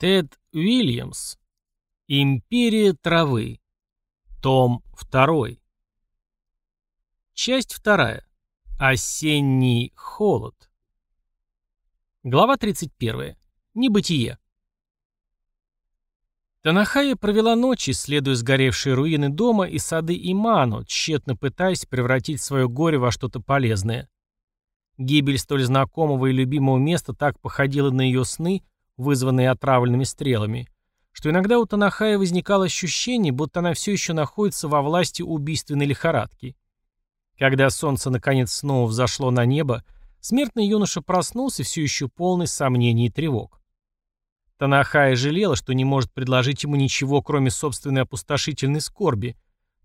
Тед Уильямс. Империя травы. Том 2. Часть 2. Осенний холод. Глава 31. Небытие. Танахая провела ночь, исследуя сгоревшие руины дома и сады Иману, тщетно пытаясь превратить свое горе во что-то полезное. Гибель столь знакомого и любимого места так походила на ее сны, вызванные отравленными стрелами, что иногда у Танахая возникало ощущение, будто она все еще находится во власти убийственной лихорадки. Когда солнце наконец снова взошло на небо, смертный юноша проснулся все еще полный сомнений и тревог. Танахая жалела, что не может предложить ему ничего, кроме собственной опустошительной скорби,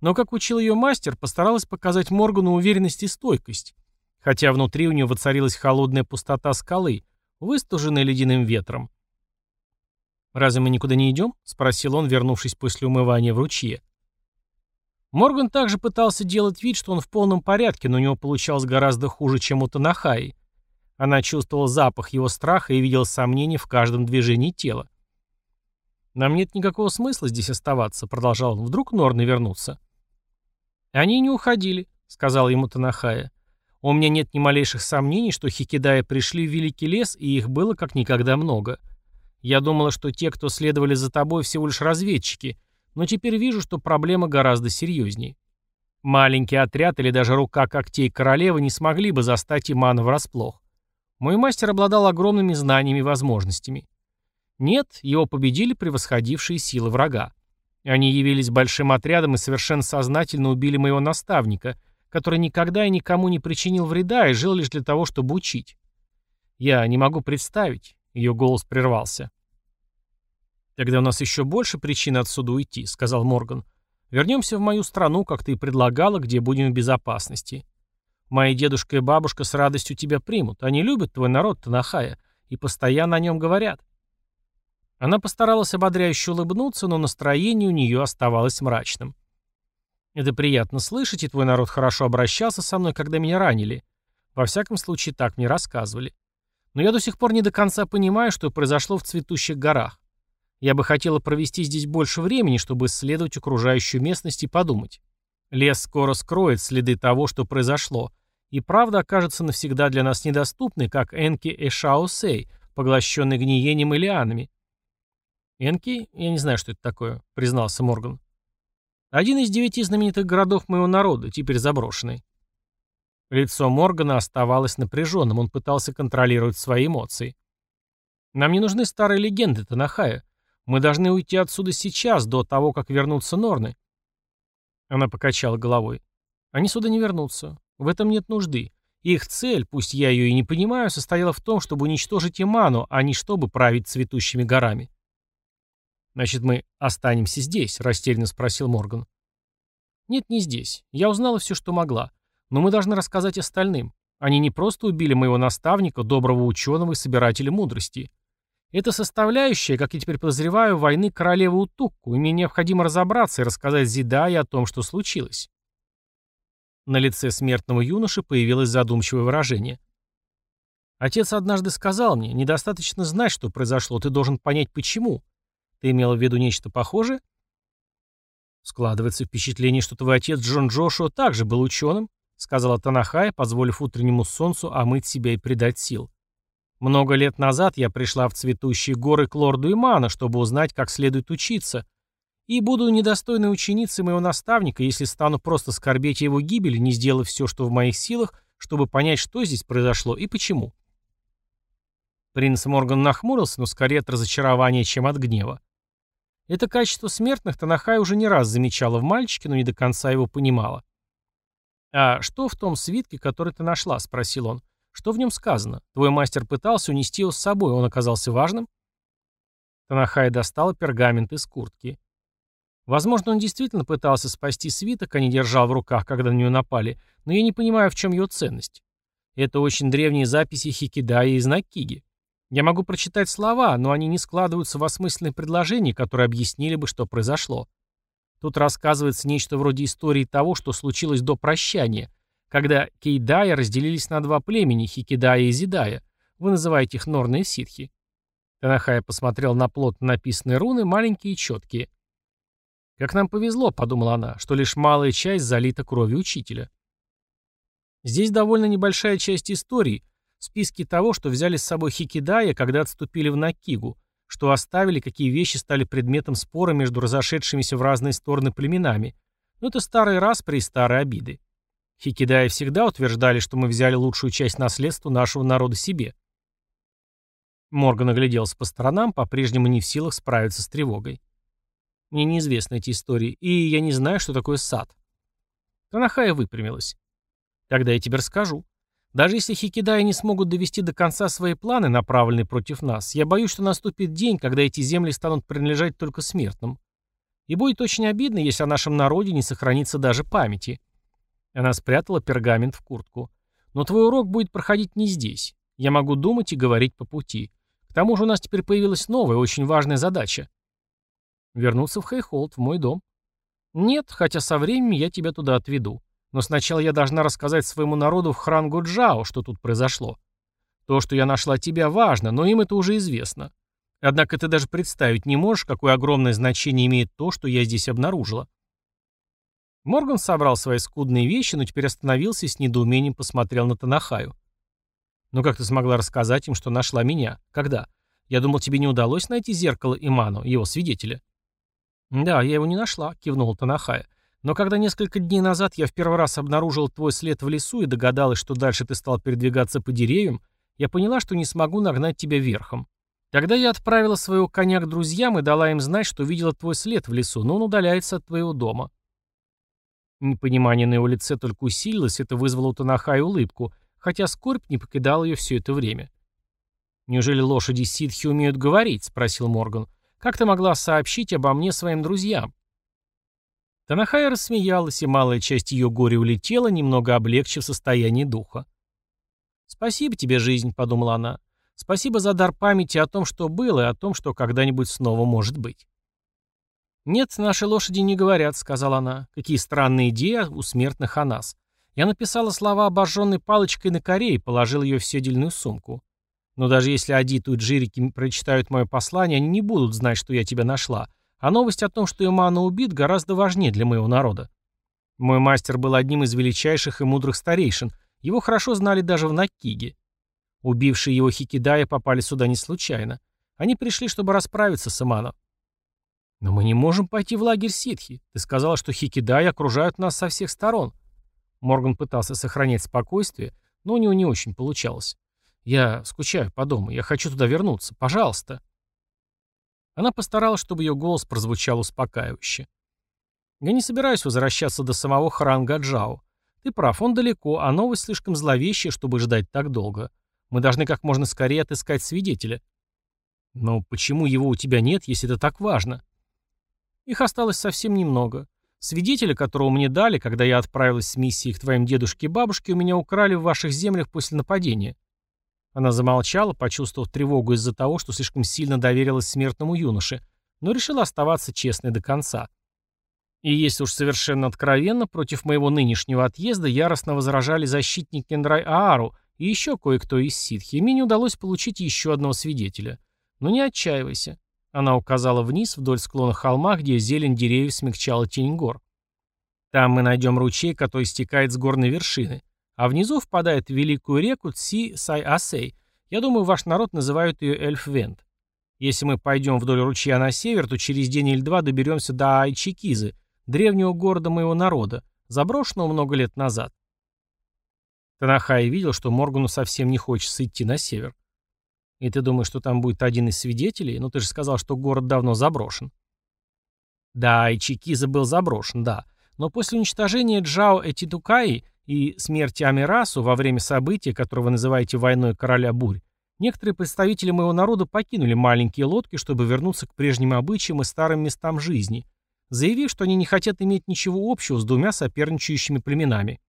но, как учил ее мастер, постаралась показать Моргану уверенность и стойкость, хотя внутри у нее воцарилась холодная пустота скалы, выстуженная ледяным ветром. «Разве мы никуда не идем?» — спросил он, вернувшись после умывания в ручье. Морган также пытался делать вид, что он в полном порядке, но у него получалось гораздо хуже, чем у Танахаи. Она чувствовала запах его страха и видела сомнения в каждом движении тела. «Нам нет никакого смысла здесь оставаться», — продолжал он. «Вдруг Норны вернутся?» «Они не уходили», — сказал ему Танахая. «У меня нет ни малейших сомнений, что Хикидая пришли в Великий лес, и их было как никогда много. Я думала, что те, кто следовали за тобой, всего лишь разведчики, но теперь вижу, что проблема гораздо серьезнее. Маленький отряд или даже рука когтей королевы не смогли бы застать Имана врасплох. Мой мастер обладал огромными знаниями и возможностями. Нет, его победили превосходившие силы врага. Они явились большим отрядом и совершенно сознательно убили моего наставника, который никогда и никому не причинил вреда и жил лишь для того, чтобы учить. Я не могу представить, ее голос прервался. «Тогда у нас еще больше причин отсюда уйти», — сказал Морган. «Вернемся в мою страну, как ты и предлагала, где будем в безопасности. Мои дедушка и бабушка с радостью тебя примут. Они любят твой народ, Танахая, и постоянно о нем говорят». Она постаралась ободряюще улыбнуться, но настроение у нее оставалось мрачным. «Это приятно слышать, и твой народ хорошо обращался со мной, когда меня ранили. Во всяком случае, так мне рассказывали. Но я до сих пор не до конца понимаю, что произошло в цветущих горах. Я бы хотела провести здесь больше времени, чтобы исследовать окружающую местность и подумать. Лес скоро скроет следы того, что произошло, и правда окажется навсегда для нас недоступной, как Энки Эшаусей, поглощенный гниением и лианами. «Энки? Я не знаю, что это такое», — признался Морган. «Один из девяти знаменитых городов моего народа, теперь заброшенный. Лицо Моргана оставалось напряженным, он пытался контролировать свои эмоции. «Нам не нужны старые легенды, Танахая. Мы должны уйти отсюда сейчас, до того, как вернутся Норны». Она покачала головой. «Они сюда не вернутся. В этом нет нужды. Их цель, пусть я ее и не понимаю, состояла в том, чтобы уничтожить Иману, а не чтобы править цветущими горами». «Значит, мы останемся здесь?» — растерянно спросил Морган. «Нет, не здесь. Я узнала все, что могла. Но мы должны рассказать остальным. Они не просто убили моего наставника, доброго ученого и собирателя мудрости. Это составляющая, как я теперь подозреваю, войны королевы Утукку, и мне необходимо разобраться и рассказать Зидае о том, что случилось. На лице смертного юноши появилось задумчивое выражение. Отец однажды сказал мне, недостаточно знать, что произошло, ты должен понять, почему. Ты имел в виду нечто похожее? Складывается впечатление, что твой отец Джон Джошуа также был ученым, сказала Танахая, позволив утреннему солнцу омыть себя и придать сил. Много лет назад я пришла в цветущие горы к лорду Имана, чтобы узнать, как следует учиться, и буду недостойной ученицей моего наставника, если стану просто скорбеть его гибели, не сделав все, что в моих силах, чтобы понять, что здесь произошло и почему. Принц Морган нахмурился, но скорее от разочарования, чем от гнева. Это качество смертных Танахай уже не раз замечала в мальчике, но не до конца его понимала. «А что в том свитке, который ты нашла?» — спросил он. «Что в нем сказано? Твой мастер пытался унести его с собой, он оказался важным?» Танахай достал пергамент из куртки. Возможно, он действительно пытался спасти свиток, а не держал в руках, когда на него напали, но я не понимаю, в чем его ценность. Это очень древние записи Хикидая из Накиги. Я могу прочитать слова, но они не складываются в осмысленные предложения, которые объяснили бы, что произошло. Тут рассказывается нечто вроде истории того, что случилось до прощания, когда Кейдая разделились на два племени, Хикидая и Зидая. Вы называете их Норны и Ситхи. Танахая посмотрел на плотно написанные руны, маленькие и четкие. «Как нам повезло», — подумала она, — «что лишь малая часть залита кровью учителя». Здесь довольно небольшая часть истории, списки того, что взяли с собой Хикидая, когда отступили в Накигу, что оставили, какие вещи стали предметом спора между разошедшимися в разные стороны племенами. Но это старый распри и старые обиды. Хикидаи всегда утверждали, что мы взяли лучшую часть наследства нашего народа себе. Морган огляделся по сторонам, по-прежнему не в силах справиться с тревогой. Мне неизвестны эти истории, и я не знаю, что такое сад. Танахая выпрямилась. Тогда я тебе расскажу. Даже если Хикидаи не смогут довести до конца свои планы, направленные против нас, я боюсь, что наступит день, когда эти земли станут принадлежать только смертным. И будет очень обидно, если о нашем народе не сохранится даже памяти. Она спрятала пергамент в куртку. Но твой урок будет проходить не здесь. Я могу думать и говорить по пути. К тому же у нас теперь появилась новая, очень важная задача. Вернуться в Хейхолд, в мой дом. Нет, хотя со временем я тебя туда отведу. Но сначала я должна рассказать своему народу в Хрангу Джао, что тут произошло. То, что я нашла тебя, важно, но им это уже известно. Однако ты даже представить не можешь, какое огромное значение имеет то, что я здесь обнаружила. Морган собрал свои скудные вещи, но теперь остановился и с недоумением посмотрел на Танахаю. «Ну как ты смогла рассказать им, что нашла меня? Когда? Я думал, тебе не удалось найти зеркало Иману, его свидетеля». «Да, я его не нашла», — кивнул Танахая. «Но когда несколько дней назад я в первый раз обнаружил твой след в лесу и догадалась, что дальше ты стал передвигаться по деревьям, я поняла, что не смогу нагнать тебя верхом. Тогда я отправила своего коня к друзьям и дала им знать, что видела твой след в лесу, но он удаляется от твоего дома». Непонимание на его лице только усилилось, это вызвало у Танахая улыбку, хотя скорбь не покидала ее все это время. «Неужели лошади ситхи умеют говорить?» — спросил Морган. Как ты могла сообщить обо мне своим друзьям?» Танахая рассмеялась, и малая часть ее горя улетела, немного облегчив состояние духа. «Спасибо тебе, жизнь», — подумала она. «Спасибо за дар памяти о том, что было, и о том, что когда-нибудь снова может быть». «Нет, наши лошади не говорят», — сказала она. «Какие странные идеи у смертных о нас. Я написала слова обожженной палочкой на коре и положил ее в седельную сумку. Но даже если Адиту и Джирики прочитают мое послание, они не будут знать, что я тебя нашла. А новость о том, что Имана убит, гораздо важнее для моего народа. Мой мастер был одним из величайших и мудрых старейшин. Его хорошо знали даже в Накиге. Убившие его Хикидая попали сюда не случайно. Они пришли, чтобы расправиться с Имано. «Но мы не можем пойти в лагерь ситхи. Ты сказала, что Хикидаи окружают нас со всех сторон». Морган пытался сохранять спокойствие, но у него не очень получалось. Я скучаю по дому. Я хочу туда вернуться. Пожалуйста. Она постаралась, чтобы ее голос прозвучал успокаивающе. Я не собираюсь возвращаться до самого Хранга Джао. Ты прав, он далеко, а новость слишком зловещая, чтобы ждать так долго. Мы должны как можно скорее отыскать свидетеля. Но почему его у тебя нет, если это так важно? Их осталось совсем немного. Свидетеля, которого мне дали, когда я отправилась с миссией к твоим дедушке и бабушке, у меня украли в ваших землях после нападения. Она замолчала, почувствовав тревогу из-за того, что слишком сильно доверилась смертному юноше, но решила оставаться честной до конца. И если уж совершенно откровенно, против моего нынешнего отъезда яростно возражали защитник Кендрай Аару и еще кое-кто из ситхи, мне не удалось получить еще одного свидетеля. Но не отчаивайся. Она указала вниз вдоль склона холма, где зелень деревьев смягчала тень гор. Там мы найдем ручей, который стекает с горной вершины а внизу впадает в великую реку Ци-Сай-Асей. Я думаю, ваш народ называют ее Эльфвент. Если мы пойдем вдоль ручья на север, то через день или два доберемся до Айчикизы, древнего города моего народа, заброшенного много лет назад. Танахай видел, что Моргану совсем не хочется идти на север. И ты думаешь, что там будет один из свидетелей? Ну ты же сказал, что город давно заброшен. Да, Айчикиза был заброшен, да. Но после уничтожения Джао Этитукаи и смерти Амирасу во время события, которое вы называете войной короля бурь, некоторые представители моего народа покинули маленькие лодки, чтобы вернуться к прежним обычаям и старым местам жизни, заявив, что они не хотят иметь ничего общего с двумя соперничающими племенами.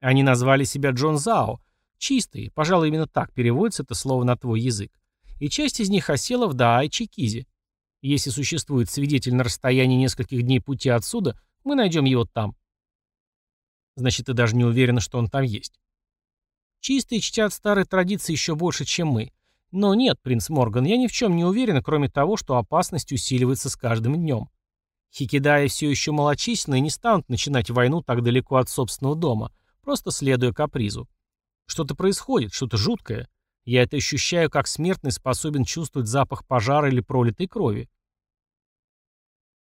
Они назвали себя Джон Зао, чистый, пожалуй, именно так переводится это слово на твой язык, и часть из них осела в Даай-Чикизе. Если существует свидетель на расстоянии нескольких дней пути отсюда, мы найдем его там. Значит, ты даже не уверена, что он там есть. Чистые чтят старые традиции еще больше, чем мы. Но нет, принц Морган, я ни в чем не уверен, кроме того, что опасность усиливается с каждым днем. Хикидаи все еще малочисленны и не станут начинать войну так далеко от собственного дома, просто следуя капризу. Что-то происходит, что-то жуткое. Я это ощущаю, как смертный способен чувствовать запах пожара или пролитой крови.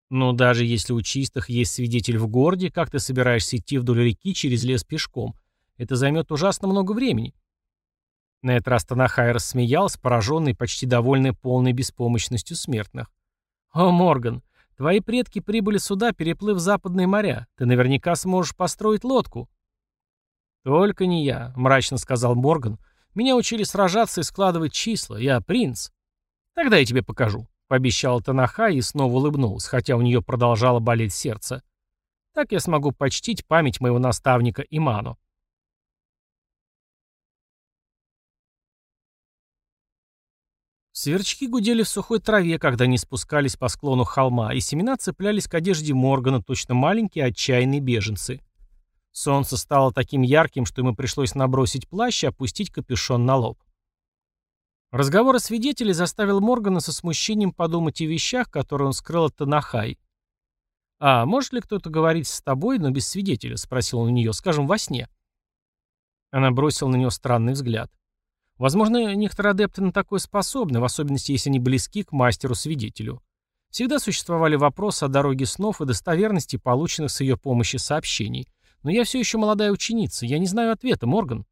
Но даже если у чистых есть свидетель в городе, как ты собираешься идти вдоль реки через лес пешком? Это займет ужасно много времени. На этот раз Танахай рассмеялся, пораженный почти довольный полной беспомощностью смертных. «О, Морган, твои предки прибыли сюда, переплыв западные моря. Ты наверняка сможешь построить лодку». «Только не я», — мрачно сказал Морган, — меня учили сражаться и складывать числа. Я принц. Тогда я тебе покажу», — пообещала Танаха и снова улыбнулась, хотя у нее продолжало болеть сердце. «Так я смогу почтить память моего наставника Иману». Сверчки гудели в сухой траве, когда они спускались по склону холма, и семена цеплялись к одежде Моргана, точно маленькие отчаянные беженцы. Солнце стало таким ярким, что ему пришлось набросить плащ и опустить капюшон на лоб. Разговор о свидетеле заставил Моргана со смущением подумать о вещах, которые он скрыл от Танахай. «А может ли кто-то говорить с тобой, но без свидетеля?» — спросил он у нее, скажем, во сне. Она бросила на него странный взгляд. Возможно, некоторые адепты на такое способны, в особенности, если они близки к мастеру-свидетелю. Всегда существовали вопросы о дороге снов и достоверности полученных с ее помощи сообщений. Но я все еще молодая ученица, я не знаю ответа, Морган.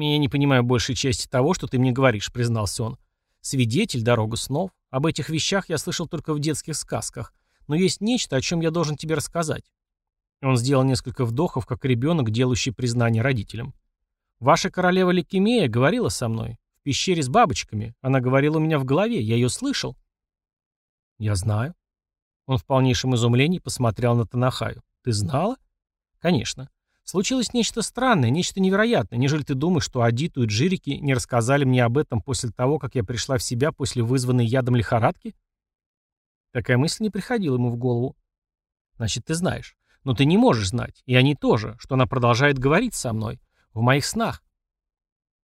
Я не понимаю большей части того, что ты мне говоришь, признался он. Свидетель, дорога снов. Об этих вещах я слышал только в детских сказках. Но есть нечто, о чем я должен тебе рассказать. Он сделал несколько вдохов, как ребенок, делающий признание родителям. Ваша королева Ликемея говорила со мной. В пещере с бабочками. Она говорила у меня в голове, я ее слышал. Я знаю. Он в полнейшем изумлении посмотрел на Танахаю. Ты знала? Конечно. Случилось нечто странное, нечто невероятное. Нежели ты думаешь, что Адиту и Джирики не рассказали мне об этом после того, как я пришла в себя после вызванной ядом лихорадки? Такая мысль не приходила ему в голову. Значит, ты знаешь. Но ты не можешь знать, и они тоже, что она продолжает говорить со мной. В моих снах.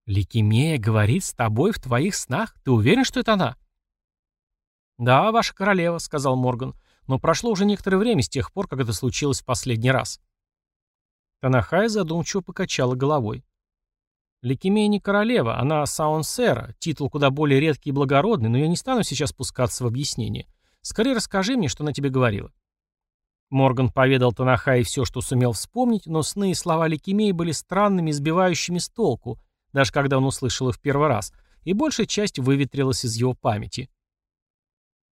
Ликемея говорит с тобой в твоих снах? Ты уверен, что это она? Да, ваша королева, сказал Морган. Но прошло уже некоторое время с тех пор, как это случилось в последний раз. Танахай задумчиво покачала головой. Ликемия не королева, она саунсера, титул куда более редкий и благородный, но я не стану сейчас спускаться в объяснение. Скорее расскажи мне, что она тебе говорила. Морган поведал Танахай все, что сумел вспомнить, но сны и слова Ликемии были странными, сбивающими с толку, даже когда он услышал их в первый раз, и большая часть выветрилась из его памяти.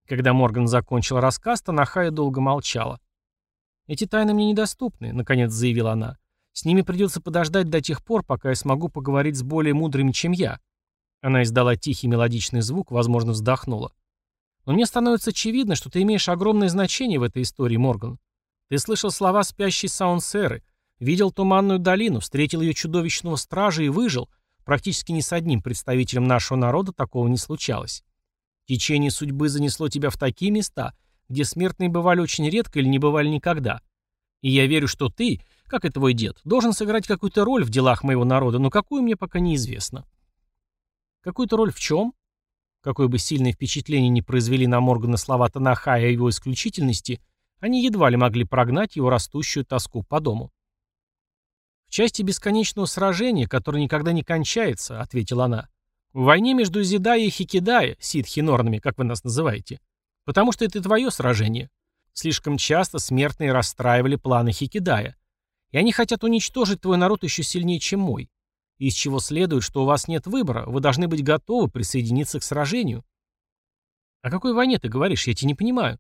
Когда Морган закончил рассказ, Танахая долго молчала. «Эти тайны мне недоступны», — наконец заявила она. «С ними придется подождать до тех пор, пока я смогу поговорить с более мудрыми, чем я». Она издала тихий мелодичный звук, возможно, вздохнула. «Но мне становится очевидно, что ты имеешь огромное значение в этой истории, Морган. Ты слышал слова спящей Саунсеры, видел Туманную долину, встретил ее чудовищного стража и выжил. Практически ни с одним представителем нашего народа такого не случалось. Течение судьбы занесло тебя в такие места, где смертные бывали очень редко или не бывали никогда. И я верю, что ты, как и твой дед, должен сыграть какую-то роль в делах моего народа, но какую мне пока неизвестно. Какую-то роль в чем? Какое бы сильное впечатление не произвели на Моргана слова Танахая о его исключительности, они едва ли могли прогнать его растущую тоску по дому. «В части бесконечного сражения, которое никогда не кончается», — ответила она. В войне между Зидая и Хикидая, ситхинорнами, как вы нас называете. Потому что это твое сражение. Слишком часто смертные расстраивали планы Хикидая. И они хотят уничтожить твой народ еще сильнее, чем мой. Из чего следует, что у вас нет выбора, вы должны быть готовы присоединиться к сражению. О какой войне ты говоришь? Я тебя не понимаю.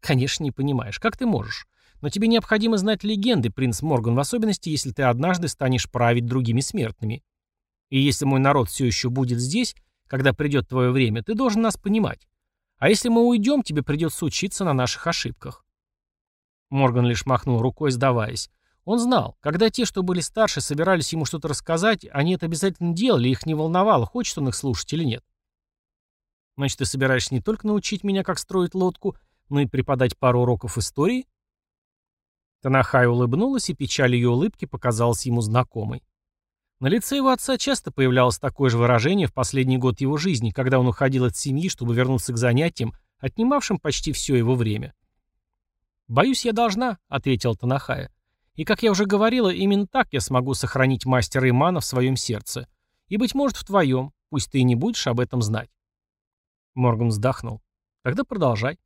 Конечно, не понимаешь. Как ты можешь? Но тебе необходимо знать легенды, принц Морган, в особенности, если ты однажды станешь править другими смертными. И если мой народ все еще будет здесь, когда придет твое время, ты должен нас понимать. А если мы уйдем, тебе придется учиться на наших ошибках». Морган лишь махнул рукой, сдаваясь. Он знал, когда те, что были старше, собирались ему что-то рассказать, они это обязательно делали, их не волновало, хочет он их слушать или нет. «Значит, ты собираешься не только научить меня, как строить лодку, но и преподать пару уроков истории?» Танахай улыбнулась, и печаль ее улыбки показалась ему знакомой. На лице его отца часто появлялось такое же выражение в последний год его жизни, когда он уходил от семьи, чтобы вернуться к занятиям, отнимавшим почти все его время. «Боюсь, я должна», — ответил Танахая. «И, как я уже говорила, именно так я смогу сохранить мастера Имана в своем сердце. И, быть может, в твоем, пусть ты и не будешь об этом знать». Морган вздохнул. «Тогда продолжай».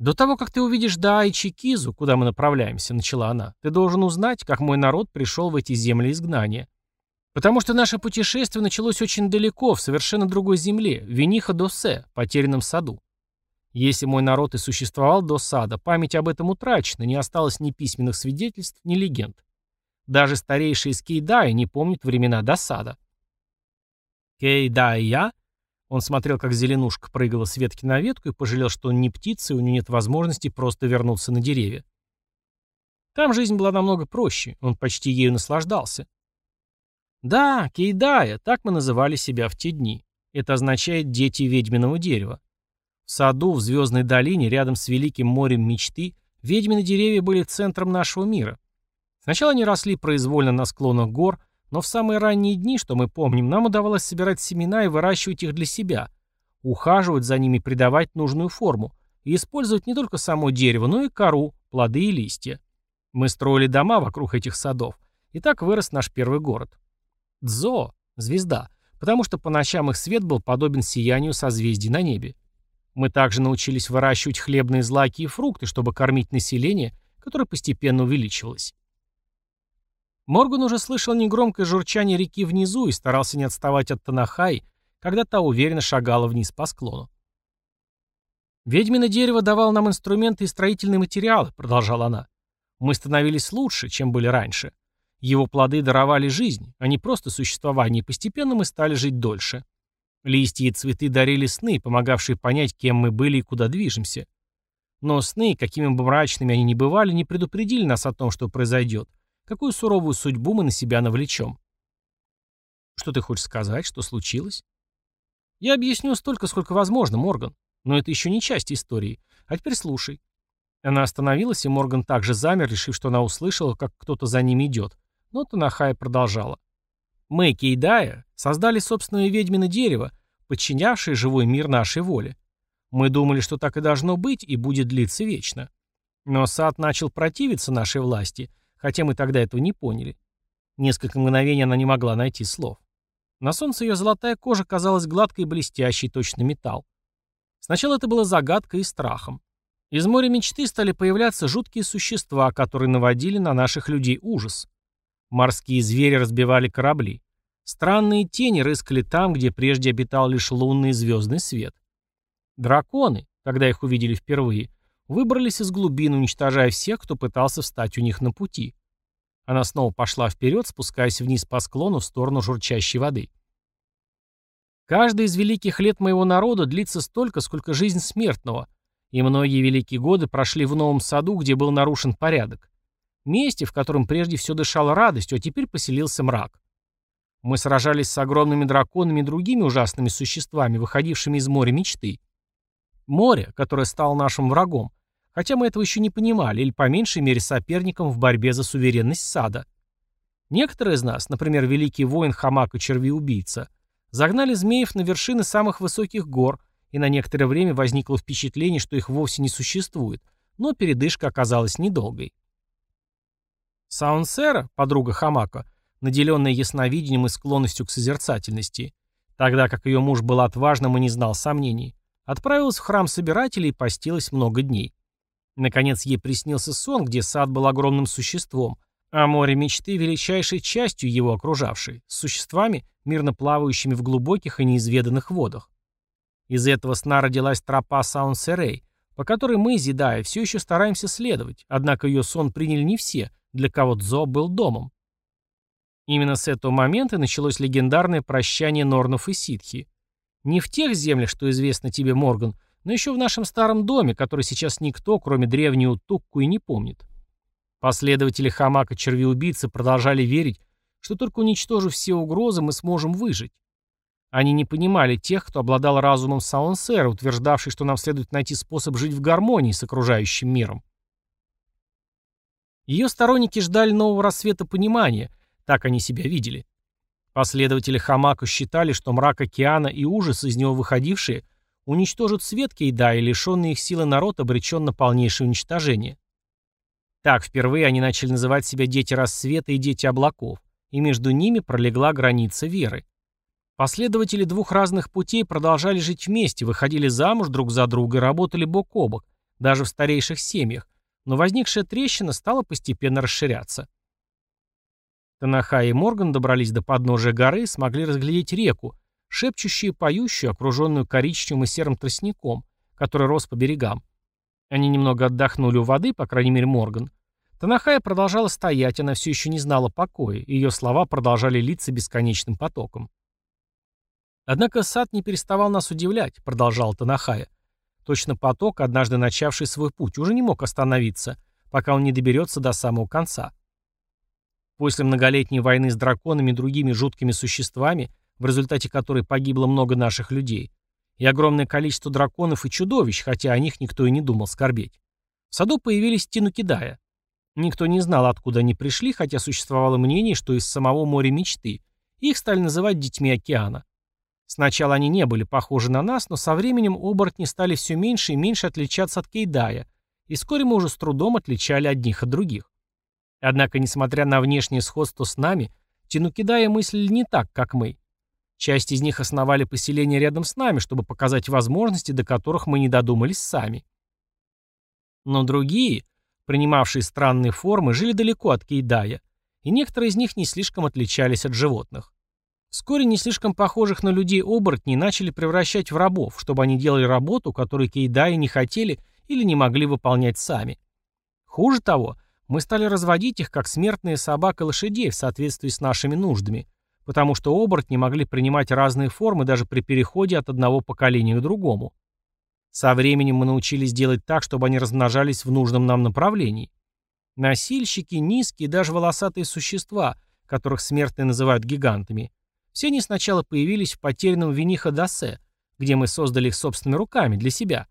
«До того, как ты увидишь Даайчи Кизу, куда мы направляемся», — начала она, — «ты должен узнать, как мой народ пришел в эти земли изгнания. Потому что наше путешествие началось очень далеко, в совершенно другой земле, в Вениха-Досе, потерянном саду. Если мой народ и существовал до сада, память об этом утрачена, не осталось ни письменных свидетельств, ни легенд. Даже старейшие из Кейдая не помнят времена до сада. Кейдая? Он смотрел, как зеленушка прыгала с ветки на ветку и пожалел, что он не птица, и у него нет возможности просто вернуться на деревья. Там жизнь была намного проще, он почти ею наслаждался. Да, Кейдая, так мы называли себя в те дни. Это означает «дети ведьминого дерева». В саду, в звездной долине, рядом с великим морем мечты, ведьмины деревья были центром нашего мира. Сначала они росли произвольно на склонах гор, но в самые ранние дни, что мы помним, нам удавалось собирать семена и выращивать их для себя, ухаживать за ними, придавать нужную форму, и использовать не только само дерево, но и кору, плоды и листья. Мы строили дома вокруг этих садов, и так вырос наш первый город. Дзо — звезда, потому что по ночам их свет был подобен сиянию созвездий на небе. Мы также научились выращивать хлебные злаки и фрукты, чтобы кормить население, которое постепенно увеличивалось. Морган уже слышал негромкое журчание реки внизу и старался не отставать от Танахай, когда та уверенно шагала вниз по склону. «Ведьмино дерево давало нам инструменты и строительные материалы», — продолжала она. «Мы становились лучше, чем были раньше. Его плоды даровали жизнь, а не просто существование, и постепенно мы стали жить дольше. Листья и цветы дарили сны, помогавшие понять, кем мы были и куда движемся. Но сны, какими бы мрачными они ни бывали, не предупредили нас о том, что произойдет, Какую суровую судьбу мы на себя навлечем? Что ты хочешь сказать? Что случилось? Я объясню столько, сколько возможно, Морган. Но это еще не часть истории. А теперь слушай. Она остановилась, и Морган также замер, решив, что она услышала, как кто-то за ними идет. Но Танахая продолжала. Мы, Кейдая, создали собственное ведьмино дерево, подчинявшее живой мир нашей воле. Мы думали, что так и должно быть, и будет длиться вечно. Но сад начал противиться нашей власти, хотя мы тогда этого не поняли. Несколько мгновений она не могла найти слов. На солнце ее золотая кожа казалась гладкой и блестящей, точно металл. Сначала это было загадкой и страхом. Из моря мечты стали появляться жуткие существа, которые наводили на наших людей ужас. Морские звери разбивали корабли. Странные тени рыскали там, где прежде обитал лишь лунный и звездный свет. Драконы, когда их увидели впервые, выбрались из глубин, уничтожая всех, кто пытался встать у них на пути. Она снова пошла вперед, спускаясь вниз по склону в сторону журчащей воды. Каждый из великих лет моего народа длится столько, сколько жизнь смертного, и многие великие годы прошли в новом саду, где был нарушен порядок. Месте, в котором прежде все дышало радостью, а теперь поселился мрак. Мы сражались с огромными драконами и другими ужасными существами, выходившими из моря мечты. Море, которое стало нашим врагом, хотя мы этого еще не понимали, или по меньшей мере соперником в борьбе за суверенность сада. Некоторые из нас, например, великий воин Хамак и червеубийца, загнали змеев на вершины самых высоких гор, и на некоторое время возникло впечатление, что их вовсе не существует, но передышка оказалась недолгой. Саунсера, подруга Хамака, наделенная ясновидением и склонностью к созерцательности, тогда как ее муж был отважным и не знал сомнений, отправилась в храм собирателей и постилась много дней. Наконец ей приснился сон, где сад был огромным существом, а море мечты — величайшей частью его окружавшей, с существами, мирно плавающими в глубоких и неизведанных водах. Из этого сна родилась тропа Саунсерей, по которой мы, Зидая, все еще стараемся следовать, однако ее сон приняли не все, для кого Дзо был домом. Именно с этого момента началось легендарное прощание Норнов и Ситхи. Не в тех землях, что известно тебе, Морган, но еще в нашем старом доме, который сейчас никто, кроме древнего Тукку, и не помнит. Последователи Хамака Червеубийцы продолжали верить, что только уничтожив все угрозы, мы сможем выжить. Они не понимали тех, кто обладал разумом Саунсера, утверждавший, что нам следует найти способ жить в гармонии с окружающим миром. Ее сторонники ждали нового рассвета понимания, Так они себя видели. Последователи Хамаку считали, что мрак океана и ужас, из него выходившие, уничтожат свет Кейда, и лишенный их силы народ обречен на полнейшее уничтожение. Так впервые они начали называть себя дети рассвета и дети облаков, и между ними пролегла граница веры. Последователи двух разных путей продолжали жить вместе, выходили замуж друг за друга и работали бок о бок, даже в старейших семьях, но возникшая трещина стала постепенно расширяться. Танаха и Морган добрались до подножия горы и смогли разглядеть реку, шепчущую и поющую, окруженную коричневым и серым тростником, который рос по берегам. Они немного отдохнули у воды, по крайней мере Морган. Танахая продолжала стоять, она все еще не знала покоя, и ее слова продолжали литься бесконечным потоком. «Однако сад не переставал нас удивлять», — продолжал Танахая. Точно поток, однажды начавший свой путь, уже не мог остановиться, пока он не доберется до самого конца. После многолетней войны с драконами и другими жуткими существами, в результате которой погибло много наших людей, и огромное количество драконов и чудовищ, хотя о них никто и не думал скорбеть, в саду появились Тинукидая. Никто не знал, откуда они пришли, хотя существовало мнение, что из самого моря мечты. Их стали называть детьми океана. Сначала они не были похожи на нас, но со временем оборотни стали все меньше и меньше отличаться от Кейдая, и вскоре мы уже с трудом отличали одних от других. Однако, несмотря на внешнее сходство с нами, Тинукидая мыслили не так, как мы. Часть из них основали поселение рядом с нами, чтобы показать возможности, до которых мы не додумались сами. Но другие, принимавшие странные формы, жили далеко от Кейдая, и некоторые из них не слишком отличались от животных. Вскоре не слишком похожих на людей оборотней начали превращать в рабов, чтобы они делали работу, которую кейдаи не хотели или не могли выполнять сами. Хуже того, мы стали разводить их как смертные собак и лошадей в соответствии с нашими нуждами, потому что оборотни могли принимать разные формы даже при переходе от одного поколения к другому. Со временем мы научились делать так, чтобы они размножались в нужном нам направлении. Носильщики, низкие, даже волосатые существа, которых смертные называют гигантами, все они сначала появились в потерянном Виниха-Досе, где мы создали их собственными руками, для себя.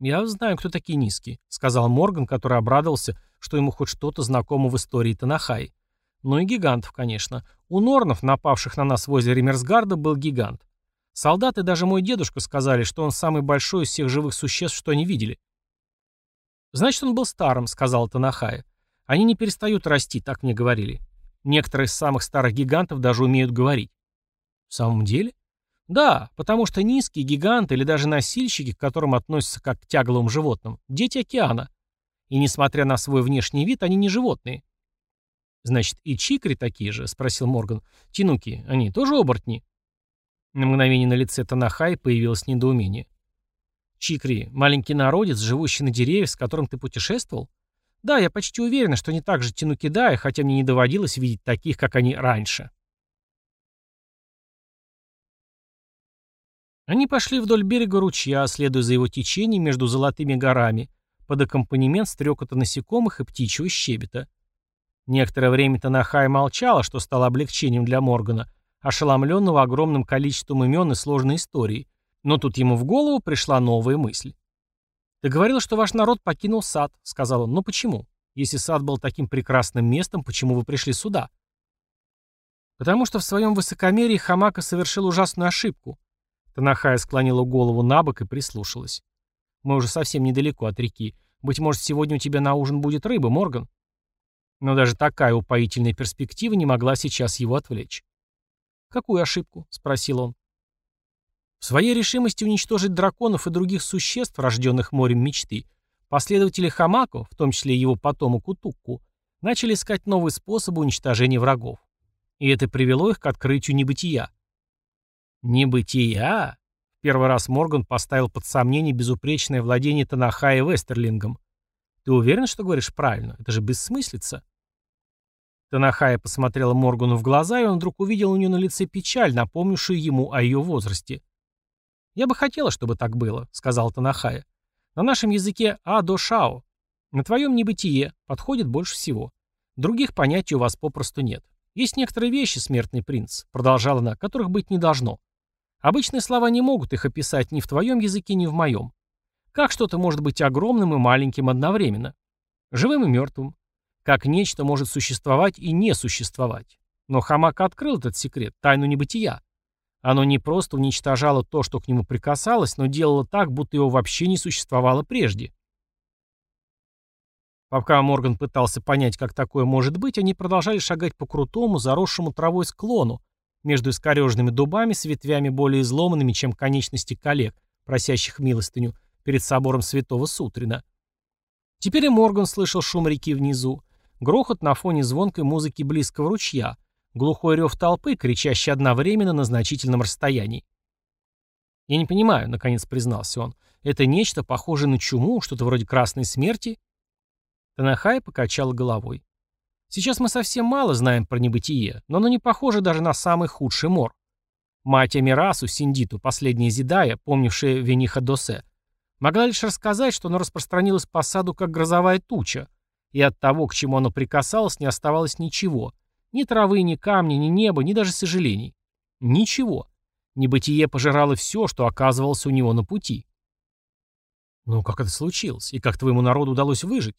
«Я знаю, кто такие низкие», — сказал Морган, который обрадовался, что ему хоть что-то знакомо в истории Танахай. Ну и гигантов, конечно. У Норнов, напавших на нас возле Ремерсгарда, был гигант. Солдаты, даже мой дедушка, сказали, что он самый большой из всех живых существ, что они видели. «Значит, он был старым», — сказал Танахая. «Они не перестают расти, так мне говорили. Некоторые из самых старых гигантов даже умеют говорить. В самом деле? Да, потому что низкие гиганты или даже носильщики, к которым относятся как к тягловым животным, дети океана. И несмотря на свой внешний вид, они не животные. Значит, и чикри такие же, спросил Морган. Тинуки, они тоже оборотни? На мгновение на лице Танахай появилось недоумение. Чикри, маленький народец, живущий на деревьях, с которым ты путешествовал? Да, я почти уверена, что не так же тяну кидая, хотя мне не доводилось видеть таких, как они раньше. Они пошли вдоль берега ручья, следуя за его течением между золотыми горами, под аккомпанемент стрекота насекомых и птичьего щебета. Некоторое время Танахай молчала, что стало облегчением для Моргана, ошеломленного огромным количеством имен и сложной истории, но тут ему в голову пришла новая мысль. «Ты говорил, что ваш народ покинул сад», — сказал он. «Но почему? Если сад был таким прекрасным местом, почему вы пришли сюда?» «Потому что в своем высокомерии Хамака совершил ужасную ошибку». Танахая склонила голову на бок и прислушалась. «Мы уже совсем недалеко от реки. Быть может, сегодня у тебя на ужин будет рыба, Морган?» Но даже такая упоительная перспектива не могла сейчас его отвлечь. «Какую ошибку?» — спросил он. В своей решимости уничтожить драконов и других существ, рожденных морем мечты, последователи Хамако, в том числе его потомок Утукку, начали искать новые способы уничтожения врагов. И это привело их к открытию небытия. Небытия? В первый раз Морган поставил под сомнение безупречное владение Танаха и Вестерлингом. Ты уверен, что говоришь правильно? Это же бессмыслица. Танахая посмотрела Моргану в глаза, и он вдруг увидел у нее на лице печаль, напомнившую ему о ее возрасте. «Я бы хотела, чтобы так было», — сказал Танахая. «На нашем языке «а-до-шао». На твоем небытие подходит больше всего. Других понятий у вас попросту нет. Есть некоторые вещи, смертный принц, продолжала она, которых быть не должно. Обычные слова не могут их описать ни в твоем языке, ни в моем. Как что-то может быть огромным и маленьким одновременно? Живым и мертвым. Как нечто может существовать и не существовать. Но Хамак открыл этот секрет, тайну небытия. Оно не просто уничтожало то, что к нему прикасалось, но делало так, будто его вообще не существовало прежде. Пока Морган пытался понять, как такое может быть, они продолжали шагать по крутому, заросшему травой склону, между искореженными дубами с ветвями более изломанными, чем конечности коллег, просящих милостыню, перед собором святого Сутрина. Теперь и Морган слышал шум реки внизу, грохот на фоне звонкой музыки близкого ручья, глухой рев толпы, кричащий одновременно на значительном расстоянии. «Я не понимаю», — наконец признался он, — «это нечто похожее на чуму, что-то вроде красной смерти?» Танахай покачал головой. «Сейчас мы совсем мало знаем про небытие, но оно не похоже даже на самый худший мор. Мать Амирасу, Синдиту, последняя Зидая, помнившая Вениха Досе, могла лишь рассказать, что оно распространилось по саду как грозовая туча, и от того, к чему оно прикасалось, не оставалось ничего. Ни травы, ни камня, ни неба, ни даже сожалений. Ничего. Небытие пожирало все, что оказывалось у него на пути. Ну, как это случилось? И как твоему народу удалось выжить?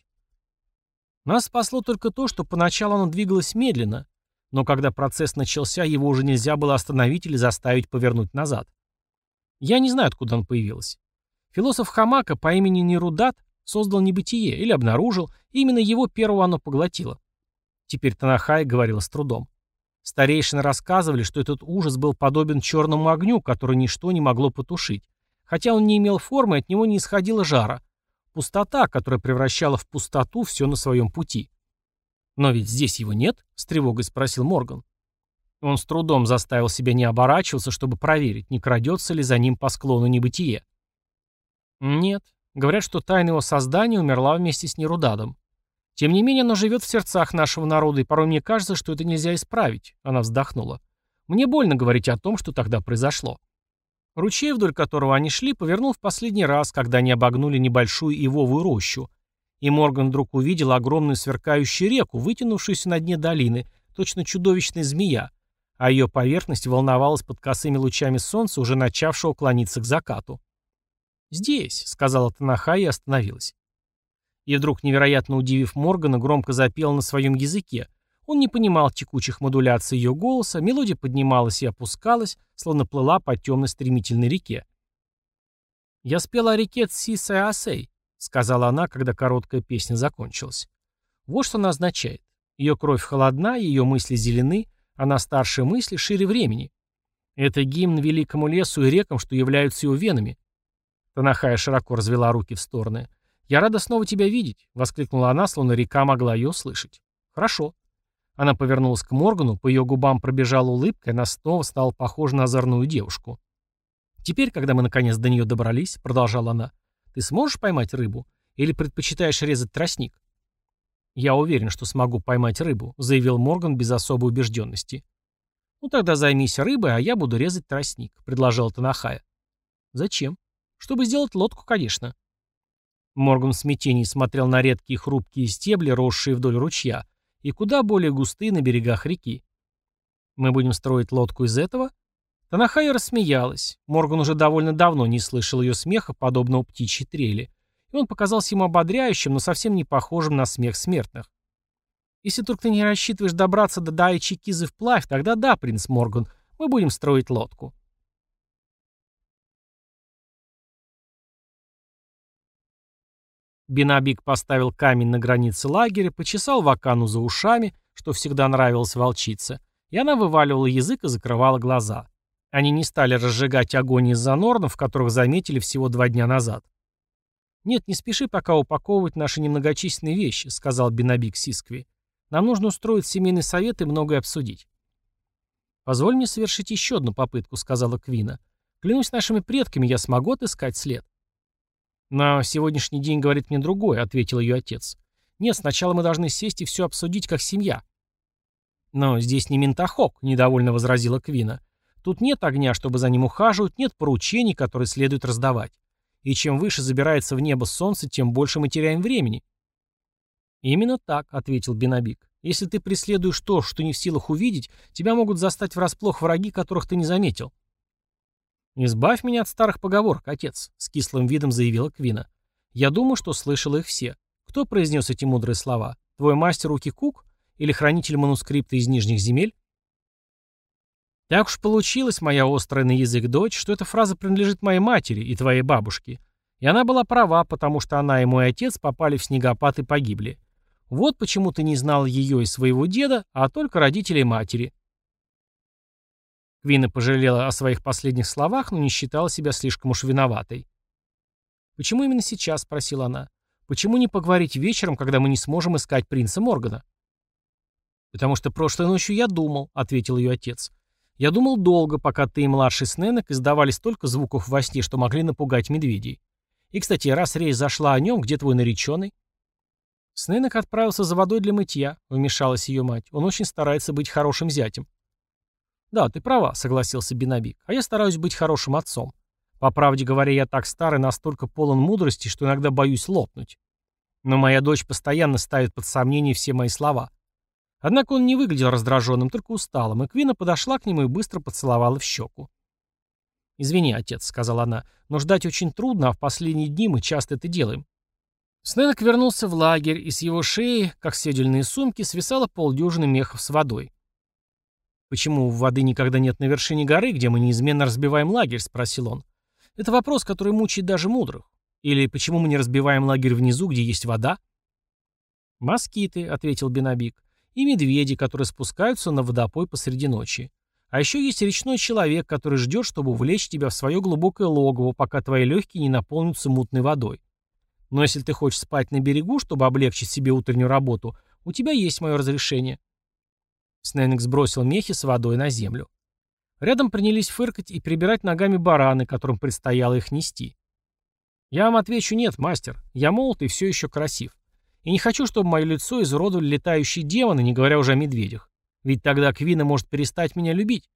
Нас спасло только то, что поначалу оно двигалось медленно, но когда процесс начался, его уже нельзя было остановить или заставить повернуть назад. Я не знаю, откуда он появилось. Философ Хамака по имени Нерудат создал небытие или обнаружил, и именно его первого оно поглотило. Теперь Танахай говорила с трудом. Старейшины рассказывали, что этот ужас был подобен черному огню, который ничто не могло потушить. Хотя он не имел формы, от него не исходило жара. Пустота, которая превращала в пустоту все на своем пути. «Но ведь здесь его нет?» — с тревогой спросил Морган. Он с трудом заставил себя не оборачиваться, чтобы проверить, не крадется ли за ним по склону небытие. Нет. Говорят, что тайна его создания умерла вместе с Нерудадом. Тем не менее, оно живет в сердцах нашего народа, и порой мне кажется, что это нельзя исправить. Она вздохнула. Мне больно говорить о том, что тогда произошло. Ручей, вдоль которого они шли, повернул в последний раз, когда они обогнули небольшую ивовую рощу. И Морган вдруг увидел огромную сверкающую реку, вытянувшуюся на дне долины, точно чудовищная змея, а ее поверхность волновалась под косыми лучами солнца, уже начавшего клониться к закату. «Здесь», — сказала Танаха и остановилась. И вдруг, невероятно удивив Моргана, громко запела на своем языке. Он не понимал текучих модуляций ее голоса, мелодия поднималась и опускалась, словно плыла по темной стремительной реке. «Я спела о реке Цисай-Асей», — сказала она, когда короткая песня закончилась. Вот что она означает. Ее кровь холодна, ее мысли зелены, она старше мысли, шире времени. Это гимн великому лесу и рекам, что являются его венами. Танахая широко развела руки в стороны. «Я рада снова тебя видеть», — воскликнула она, словно река могла ее услышать. «Хорошо». Она повернулась к Моргану, по ее губам пробежала улыбка, и она снова стала похожа на озорную девушку. «Теперь, когда мы наконец до нее добрались», — продолжала она, — «ты сможешь поймать рыбу? Или предпочитаешь резать тростник?» «Я уверен, что смогу поймать рыбу», — заявил Морган без особой убежденности. «Ну тогда займись рыбой, а я буду резать тростник», — предложила Танахая. «Зачем?» «Чтобы сделать лодку, конечно». Морган в смятении смотрел на редкие хрупкие стебли, росшие вдоль ручья, и куда более густые на берегах реки. «Мы будем строить лодку из этого?» Танахая рассмеялась. Морган уже довольно давно не слышал ее смеха, подобного птичьей трели, и он показался ему ободряющим, но совсем не похожим на смех смертных. «Если только ты не рассчитываешь добраться до Дайчи Кизы вплавь, тогда да, принц Морган, мы будем строить лодку». Бенабик поставил камень на границе лагеря, почесал Вакану за ушами, что всегда нравилось волчице, и она вываливала язык и закрывала глаза. Они не стали разжигать огонь из-за норнов, которых заметили всего два дня назад. «Нет, не спеши пока упаковывать наши немногочисленные вещи», — сказал Бенабик Сискви. «Нам нужно устроить семейный совет и многое обсудить». «Позволь мне совершить еще одну попытку», — сказала Квина. «Клянусь нашими предками, я смогу отыскать след». «На сегодняшний день говорит мне другое», — ответил ее отец. «Нет, сначала мы должны сесть и все обсудить как семья». «Но здесь не Ментахок», — недовольно возразила Квина. «Тут нет огня, чтобы за ним ухаживать, нет поручений, которые следует раздавать. И чем выше забирается в небо солнце, тем больше мы теряем времени». «Именно так», — ответил Бенабик. «Если ты преследуешь то, что не в силах увидеть, тебя могут застать врасплох враги, которых ты не заметил». «Избавь меня от старых поговорок, отец», — с кислым видом заявила Квина. «Я думаю, что слышал их все. Кто произнес эти мудрые слова? твой мастер Уки Кук? Или хранитель манускрипта из Нижних земель? Так уж получилось, моя острая на язык дочь, что эта фраза принадлежит моей матери и твоей бабушке. И она была права, потому что она и мой отец попали в снегопад и погибли. Вот почему ты не знал ее и своего деда, а только родителей матери. Квина пожалела о своих последних словах, но не считала себя слишком уж виноватой. «Почему именно сейчас?» — спросила она. «Почему не поговорить вечером, когда мы не сможем искать принца Моргана?» «Потому что прошлой ночью я думал», — ответил ее отец. «Я думал долго, пока ты и младший Сненок издавали столько звуков во сне, что могли напугать медведей. И, кстати, раз речь зашла о нем, где твой нареченный?» Сненок отправился за водой для мытья, вмешалась ее мать. Он очень старается быть хорошим зятем. «Да, ты права», — согласился Бинабик. «А я стараюсь быть хорошим отцом. По правде говоря, я так старый, настолько полон мудрости, что иногда боюсь лопнуть. Но моя дочь постоянно ставит под сомнение все мои слова. Однако он не выглядел раздраженным, только усталым, и Квина подошла к нему и быстро поцеловала в щеку. «Извини, отец», — сказала она, — «но ждать очень трудно, а в последние дни мы часто это делаем». Сненок вернулся в лагерь, и с его шеи, как седельные сумки, свисало полдюжины мехов с водой. «Почему воды никогда нет на вершине горы, где мы неизменно разбиваем лагерь?» — спросил он. «Это вопрос, который мучает даже мудрых. Или почему мы не разбиваем лагерь внизу, где есть вода?» «Москиты», — ответил Бенабик, — «и медведи, которые спускаются на водопой посреди ночи. А еще есть речной человек, который ждет, чтобы увлечь тебя в свое глубокое логово, пока твои легкие не наполнятся мутной водой. Но если ты хочешь спать на берегу, чтобы облегчить себе утреннюю работу, у тебя есть мое разрешение. Снейнек сбросил мехи с водой на землю. Рядом принялись фыркать и прибирать ногами бараны, которым предстояло их нести. Я вам отвечу нет, мастер. Я молод и все еще красив. И не хочу, чтобы мое лицо изуродовали летающие демоны, не говоря уже о медведях. Ведь тогда Квина может перестать меня любить.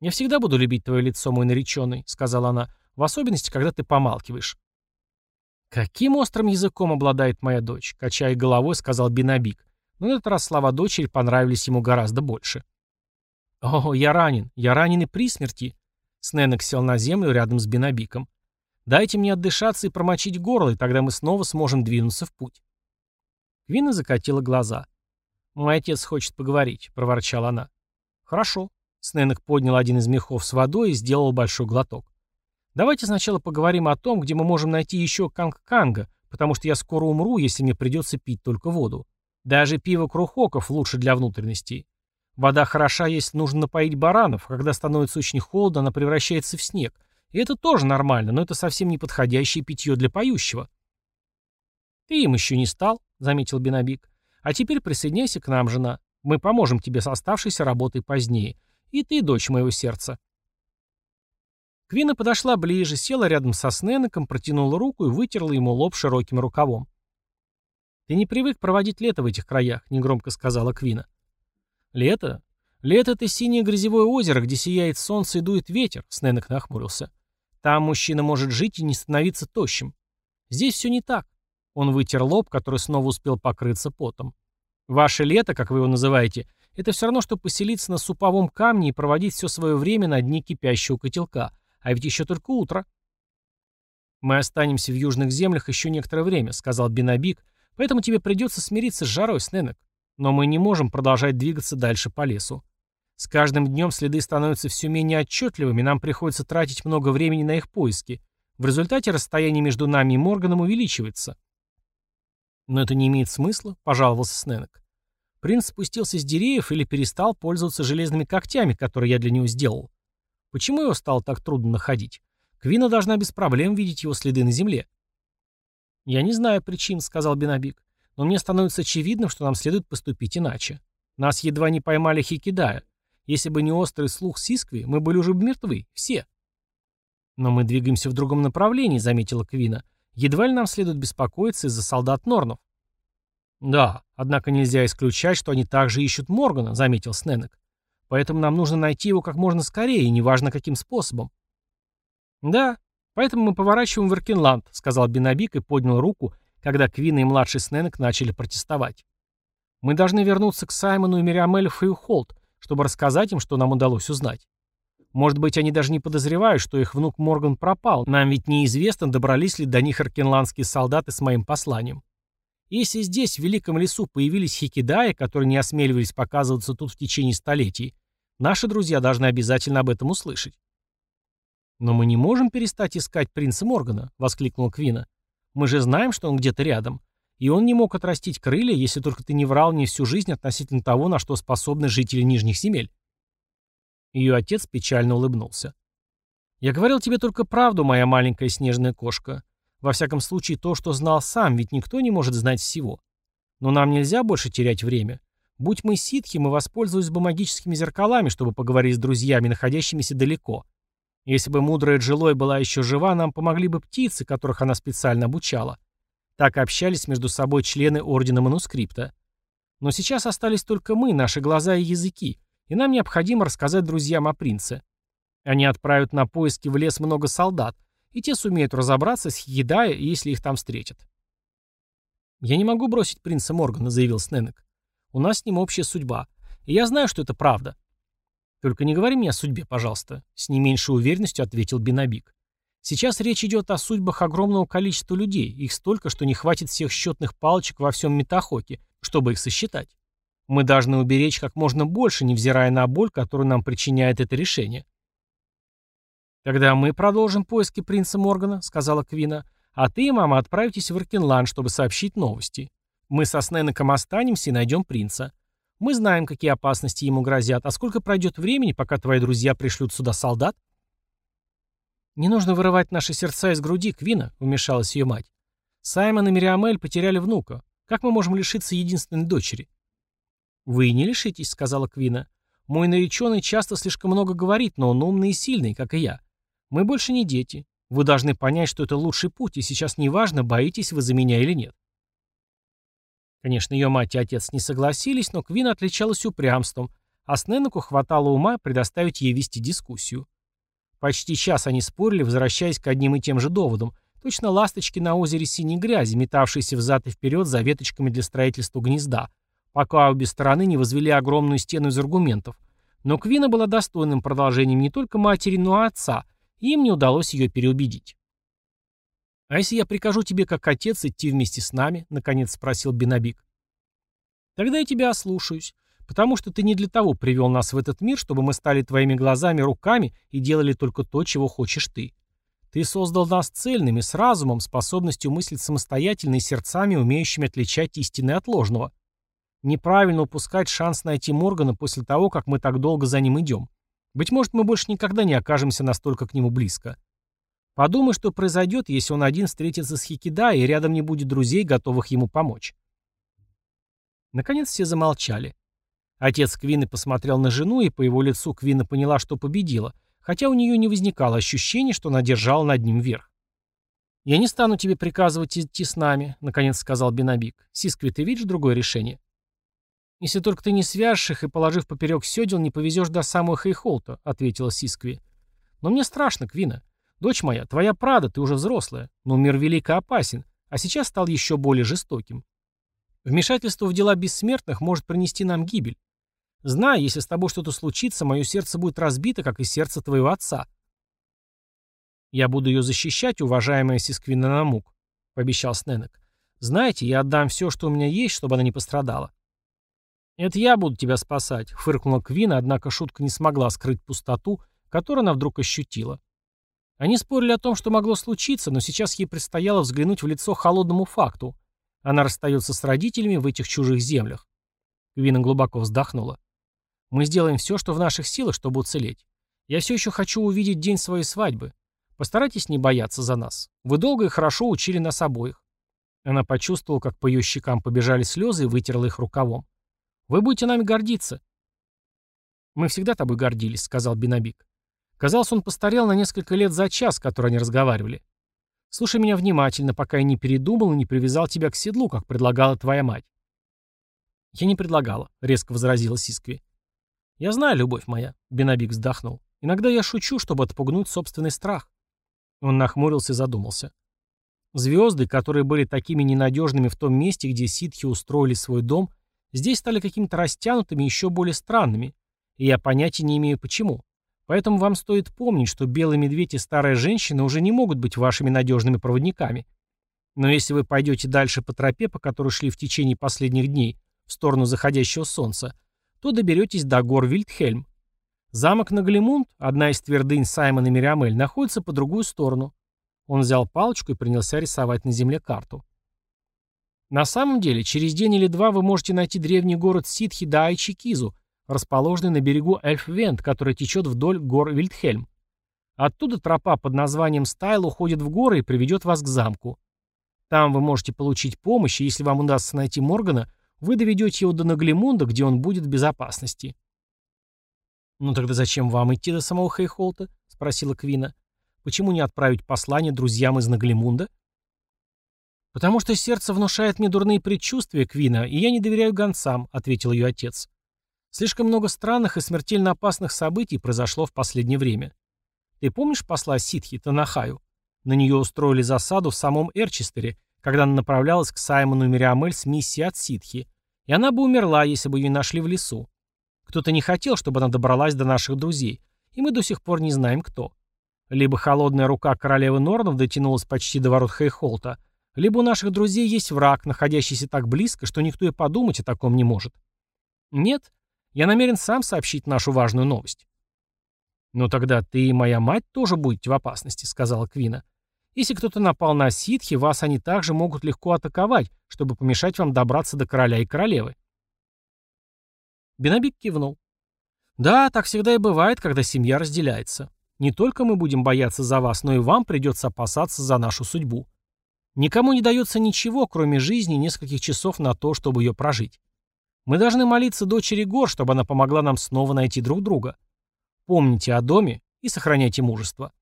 «Я всегда буду любить твое лицо, мой нареченный», — сказала она, — «в особенности, когда ты помалкиваешь». «Каким острым языком обладает моя дочь?» — качая головой, сказал Бинабик. Но на этот раз слова дочери понравились ему гораздо больше. «О, я ранен, я ранен и при смерти!» Сненок сел на землю рядом с Бинабиком. «Дайте мне отдышаться и промочить горло, и тогда мы снова сможем двинуться в путь». Квина закатила глаза. «Мой отец хочет поговорить», — проворчала она. «Хорошо». Сненок поднял один из мехов с водой и сделал большой глоток. «Давайте сначала поговорим о том, где мы можем найти еще канг-канга, потому что я скоро умру, если мне придется пить только воду. Даже пиво Крухоков лучше для внутренностей. Вода хороша, если нужно напоить баранов, а когда становится очень холодно, она превращается в снег. И это тоже нормально, но это совсем не подходящее питье для поющего. «Ты им еще не стал», — заметил Бенабик. «А теперь присоединяйся к нам, жена. Мы поможем тебе с оставшейся работой позднее. И ты, дочь моего сердца». Квина подошла ближе, села рядом со Сненеком, протянула руку и вытерла ему лоб широким рукавом. «Ты не привык проводить лето в этих краях», — негромко сказала Квина. «Лето? Лето — это синее грязевое озеро, где сияет солнце и дует ветер», — Сненок нахмурился. «Там мужчина может жить и не становиться тощим. Здесь все не так». Он вытер лоб, который снова успел покрыться потом. «Ваше лето, как вы его называете, это все равно, что поселиться на суповом камне и проводить все свое время на дне кипящего котелка. А ведь еще только утро». «Мы останемся в южных землях еще некоторое время», — сказал Бенабик, Поэтому тебе придется смириться с жарой, Сненек. Но мы не можем продолжать двигаться дальше по лесу. С каждым днем следы становятся все менее отчетливыми, нам приходится тратить много времени на их поиски. В результате расстояние между нами и Морганом увеличивается. Но это не имеет смысла, пожаловался Сненек. Принц спустился с деревьев или перестал пользоваться железными когтями, которые я для него сделал. Почему его стало так трудно находить? Квина должна без проблем видеть его следы на земле. «Я не знаю причин», — сказал Бенабик, «но мне становится очевидным, что нам следует поступить иначе. Нас едва не поймали Хикидая. Если бы не острый слух Сискви, мы были уже мертвы, все». «Но мы двигаемся в другом направлении», — заметила Квина. «Едва ли нам следует беспокоиться из-за солдат Норнов». «Да, однако нельзя исключать, что они также ищут Моргана», — заметил Сненек. «Поэтому нам нужно найти его как можно скорее, неважно каким способом». «Да, «Поэтому мы поворачиваем в Иркинланд», — сказал Бенабик и поднял руку, когда Квин и младший Сненек начали протестовать. «Мы должны вернуться к Саймону и Мириамель Фейхолд, чтобы рассказать им, что нам удалось узнать. Может быть, они даже не подозревают, что их внук Морган пропал. Нам ведь неизвестно, добрались ли до них аркенландские солдаты с моим посланием. Если здесь, в Великом лесу, появились хикидаи, которые не осмеливались показываться тут в течение столетий, наши друзья должны обязательно об этом услышать. «Но мы не можем перестать искать принца Моргана», — воскликнул Квина. «Мы же знаем, что он где-то рядом. И он не мог отрастить крылья, если только ты не врал мне всю жизнь относительно того, на что способны жители Нижних земель». Ее отец печально улыбнулся. «Я говорил тебе только правду, моя маленькая снежная кошка. Во всяком случае, то, что знал сам, ведь никто не может знать всего. Но нам нельзя больше терять время. Будь мы ситхи, мы воспользовались бы магическими зеркалами, чтобы поговорить с друзьями, находящимися далеко. Если бы мудрая Джилой была еще жива, нам помогли бы птицы, которых она специально обучала. Так общались между собой члены Ордена Манускрипта. Но сейчас остались только мы, наши глаза и языки, и нам необходимо рассказать друзьям о принце. Они отправят на поиски в лес много солдат, и те сумеют разобраться с Хигидая, если их там встретят. «Я не могу бросить принца Моргана», — заявил Сненек. «У нас с ним общая судьба, и я знаю, что это правда». «Только не говори мне о судьбе, пожалуйста», — с не меньшей уверенностью ответил Бинабик. «Сейчас речь идет о судьбах огромного количества людей, их столько, что не хватит всех счетных палочек во всем Метахоке, чтобы их сосчитать. Мы должны уберечь как можно больше, невзирая на боль, которую нам причиняет это решение». «Тогда мы продолжим поиски принца Моргана», — сказала Квина. «А ты и мама отправитесь в Иркинланд, чтобы сообщить новости. Мы со Сненеком останемся и найдем принца. Мы знаем, какие опасности ему грозят. А сколько пройдет времени, пока твои друзья пришлют сюда солдат?» «Не нужно вырывать наши сердца из груди, Квина», — вмешалась ее мать. «Саймон и Мириамель потеряли внука. Как мы можем лишиться единственной дочери?» «Вы не лишитесь», — сказала Квина. «Мой нареченный часто слишком много говорит, но он умный и сильный, как и я. Мы больше не дети. Вы должны понять, что это лучший путь, и сейчас неважно, боитесь вы за меня или нет. Конечно, ее мать и отец не согласились, но Квин отличалась упрямством, а Сненеку хватало ума предоставить ей вести дискуссию. Почти час они спорили, возвращаясь к одним и тем же доводам, точно ласточки на озере синей грязи, метавшиеся взад и вперед за веточками для строительства гнезда, пока обе стороны не возвели огромную стену из аргументов. Но Квина была достойным продолжением не только матери, но и отца, им не удалось ее переубедить. «А если я прикажу тебе, как отец, идти вместе с нами?» — наконец спросил Бенабик. «Тогда я тебя ослушаюсь, потому что ты не для того привел нас в этот мир, чтобы мы стали твоими глазами, руками и делали только то, чего хочешь ты. Ты создал нас цельными, с разумом, способностью мыслить самостоятельно и сердцами, умеющими отличать истинное от ложного. Неправильно упускать шанс найти Моргана после того, как мы так долго за ним идем. Быть может, мы больше никогда не окажемся настолько к нему близко. Подумай, что произойдет, если он один встретится с Хикида, и рядом не будет друзей, готовых ему помочь. Наконец все замолчали. Отец Квины посмотрел на жену, и по его лицу Квина поняла, что победила, хотя у нее не возникало ощущения, что она держала над ним верх. «Я не стану тебе приказывать идти с нами», — наконец сказал Бенабик. «Сискви, ты видишь другое решение?» «Если только ты не свяжешь их и, положив поперек седел, не повезешь до самого Хейхолта», — ответила Сискви. «Но мне страшно, Квина. Дочь моя, твоя Прада, ты уже взрослая, но мир велико опасен, а сейчас стал еще более жестоким. Вмешательство в дела бессмертных может принести нам гибель. Знай, если с тобой что-то случится, мое сердце будет разбито, как и сердце твоего отца». «Я буду ее защищать, уважаемая Сисквина Намук», — пообещал Сненек. «Знаете, я отдам все, что у меня есть, чтобы она не пострадала». «Это я буду тебя спасать», — фыркнула Квина, однако шутка не смогла скрыть пустоту, которую она вдруг ощутила. Они спорили о том, что могло случиться, но сейчас ей предстояло взглянуть в лицо холодному факту. Она расстается с родителями в этих чужих землях. Квина глубоко вздохнула. «Мы сделаем все, что в наших силах, чтобы уцелеть. Я все еще хочу увидеть день своей свадьбы. Постарайтесь не бояться за нас. Вы долго и хорошо учили нас обоих». Она почувствовала, как по ее щекам побежали слезы и вытерла их рукавом. Вы будете нами гордиться». «Мы всегда тобой гордились», — сказал Бинабик. Казалось, он постарел на несколько лет за час, который они разговаривали. «Слушай меня внимательно, пока я не передумал и не привязал тебя к седлу, как предлагала твоя мать». «Я не предлагала», — резко возразила Сискви. «Я знаю, любовь моя», — Бенабик вздохнул. «Иногда я шучу, чтобы отпугнуть собственный страх». Он нахмурился и задумался. Звезды, которые были такими ненадежными в том месте, где ситхи устроили свой дом, здесь стали какими-то растянутыми, еще более странными, и я понятия не имею почему. Поэтому вам стоит помнить, что белый медведь и старая женщина уже не могут быть вашими надежными проводниками. Но если вы пойдете дальше по тропе, по которой шли в течение последних дней, в сторону заходящего солнца, то доберетесь до гор Вильдхельм. Замок Наглимунд, одна из твердынь Саймона Мириамель, находится по другую сторону. Он взял палочку и принялся рисовать на земле карту. На самом деле, через день или два вы можете найти древний город Ситхи да Айчикизу, расположенный на берегу Эльфвент, который течет вдоль гор Вильдхельм. Оттуда тропа под названием Стайл уходит в горы и приведет вас к замку. Там вы можете получить помощь, и если вам удастся найти Моргана, вы доведете его до Наглимунда, где он будет в безопасности. «Ну тогда зачем вам идти до самого Хейхолта?» — спросила Квина. «Почему не отправить послание друзьям из Наглимунда?» «Потому что сердце внушает мне дурные предчувствия, Квина, и я не доверяю гонцам», — ответил ее отец. «Слишком много странных и смертельно опасных событий произошло в последнее время. Ты помнишь посла Ситхи Танахаю? На нее устроили засаду в самом Эрчестере, когда она направлялась к Саймону Мириамель с миссией от Ситхи, и она бы умерла, если бы ее нашли в лесу. Кто-то не хотел, чтобы она добралась до наших друзей, и мы до сих пор не знаем, кто. Либо холодная рука королевы Норнов дотянулась почти до ворот Хейхолта, либо у наших друзей есть враг, находящийся так близко, что никто и подумать о таком не может. Нет, я намерен сам сообщить нашу важную новость. «Но тогда ты и моя мать тоже будете в опасности», — сказала Квина. «Если кто-то напал на ситхи, вас они также могут легко атаковать, чтобы помешать вам добраться до короля и королевы». Бенабик кивнул. «Да, так всегда и бывает, когда семья разделяется. Не только мы будем бояться за вас, но и вам придется опасаться за нашу судьбу. Никому не дается ничего, кроме жизни нескольких часов на то, чтобы ее прожить. Мы должны молиться дочери гор, чтобы она помогла нам снова найти друг друга. Помните о доме и сохраняйте мужество.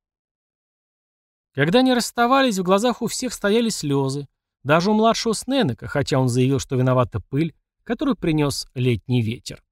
Когда они расставались, в глазах у всех стояли слезы. Даже у младшего Сненека, хотя он заявил, что виновата пыль, которую принес летний ветер.